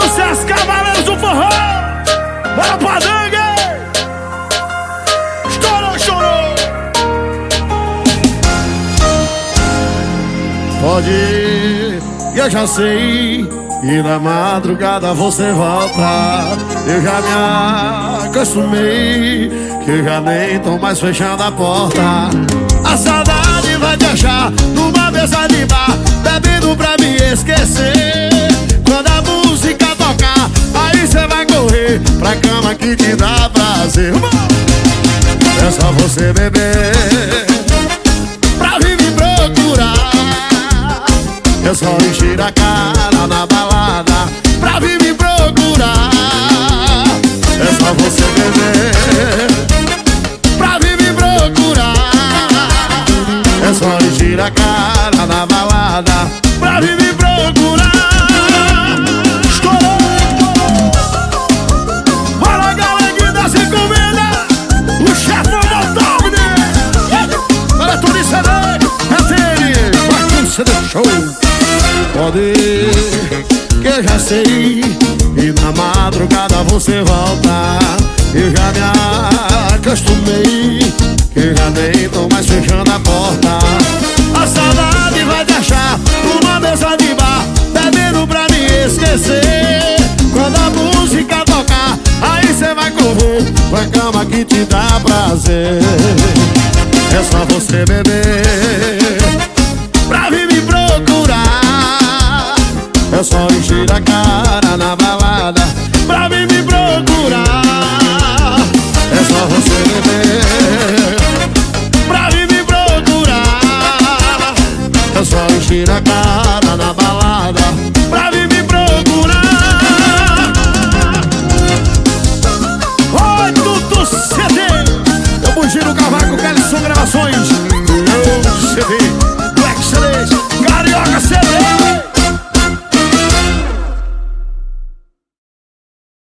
Sucesso, Cavaleiros do Forró! Bora pra dengue! Estourou, chorou! Pode ir, eu já sei. E na madrugada você volta. Eu já me acostumei. Que já nem tô mais fechando a porta. A saudade te dá prazer. É só você beber pra vir me procurar. É só encher a cara na balada pra vir me procurar. É só você beber pra vir me procurar. É só encher a cara na balada pra vir me procurar. Pode ir, que eu já sei. E na madrugada você volta. Eu já me acostumei. Que já nem tô mais fechando a porta. A saudade vai te achar numa mesa de bar, bebendo pra me esquecer. Quando a música tocar, aí cê vai correr pra cama que te dá prazer. É só você beber piracada na balada Pra vir me procurar. Oi, tudo CD Eu bugiro o cavaco, são Gravações. Meu CD